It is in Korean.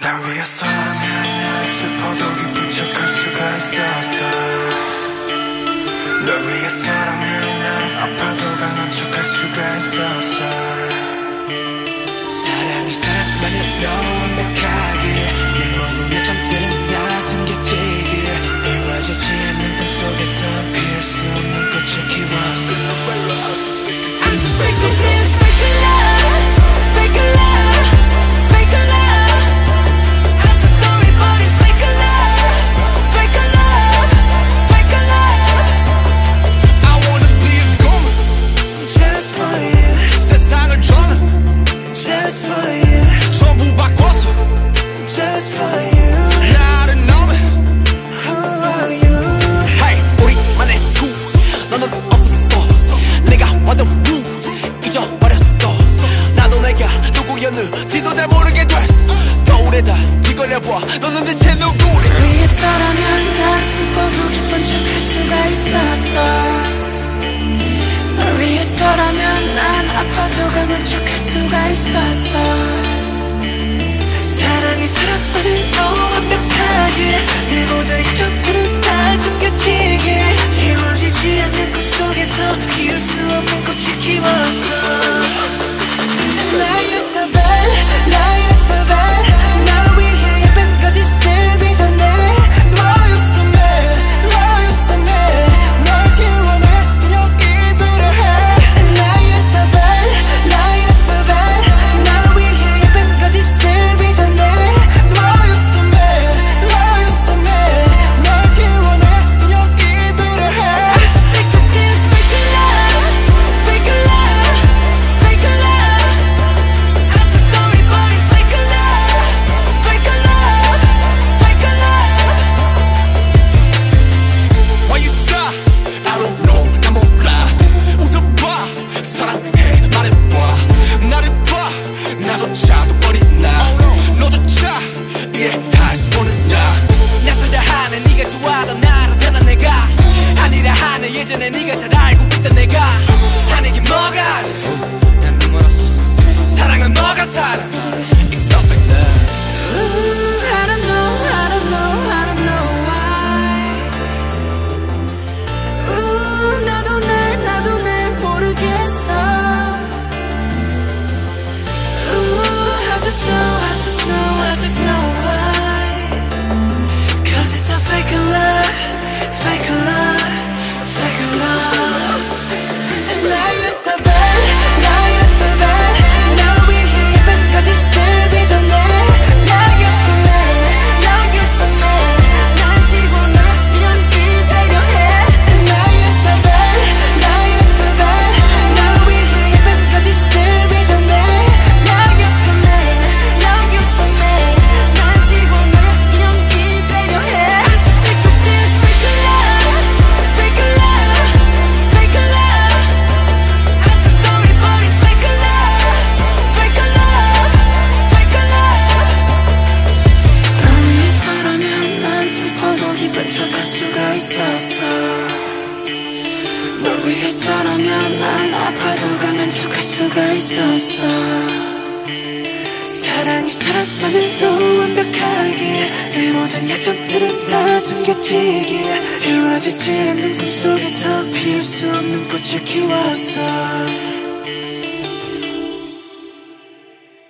날 위해서라면 난 슬퍼도 기쁜 척할 수가 있었어 널 위해서라면 난 아파도 강한 척할 수가 있었어 사랑이 사랑만으로 완벽하게 내 모든 요점들은 다 숨겨지게 이루어지지 않는 꿈 속에서 피울 수 없는 꽃을 키웠어 뒤걸려봐 너는 대체 누구래 위해서라면 난 슬퍼도 기쁜 척할 수가 있었어. 널 위해 서라면 난 아파도 강한 척할 수가 있었어. 사랑이 사랑만으로 완벽하게 내 모든 이점들은 다 숨겨지게 이루어지지 않는 꿈속에서 피울 수 없는 꽃을 키웠어 예전에 네가 잘 알고 있던 내가 하는 게 뭐가 난네 멀었어. 사랑은 너가 살아 위해서라면 난 아파도 강한 척할 수가 있었어. 사랑이 사랑만으로 완벽하게 내 모든 약점들은 다 숨겨지게 이루어지지 않는 꿈속에서 피울 수 없는 꽃을 키웠어